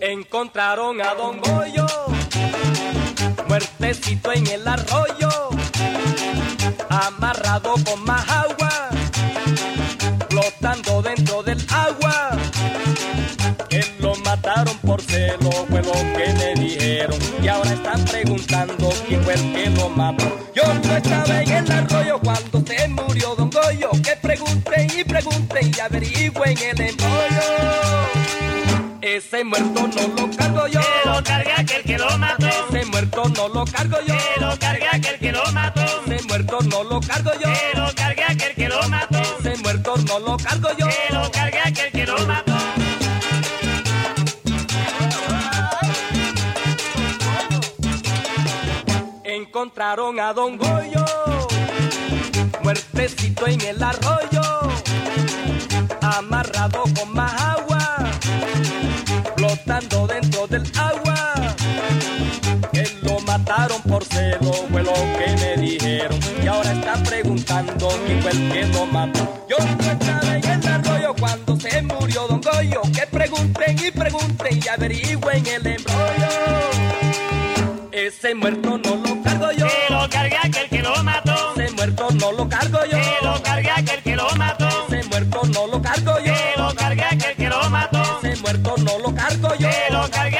Encontraron a Don Goyo, muertecito en el arroyo, amarrado con más agua, flotando dentro del agua. Que lo mataron por celo, fue lo que le dijeron. Y ahora están preguntando quién fue el que lo mató. Yo no estaba en el arroyo cuando se murió Don Goyo. Pregunten y pregunten y averigüen el embrollo. Ese muerto no lo cargo yo. Que lo cargue aquel que lo mató. Ese muerto no lo cargo yo. Que lo cargue aquel que lo mató. Ese muerto no lo cargo yo. Que lo cargue aquel que lo mató. Ese muerto no lo cargo yo. Que lo cargue aquel que lo mató. Encontraron a Don Goyo, muertecito en el arroyo, con más agua, flotando dentro del agua. Que lo mataron por celo, fue lo que me dijeron. Y ahora están preguntando quién fue el que lo mató. Yo estaba en el arroyo cuando se murió Don Goyo. Que pregunten y pregunten y averigüen el embrollo. Ese muerto no lo cargo yo. Que lo cargue aquel que lo mató. Ese muerto no lo cargo yo. Que lo cargue aquel que lo mató. Ese muerto no lo no lo cargo yo. Lo cargue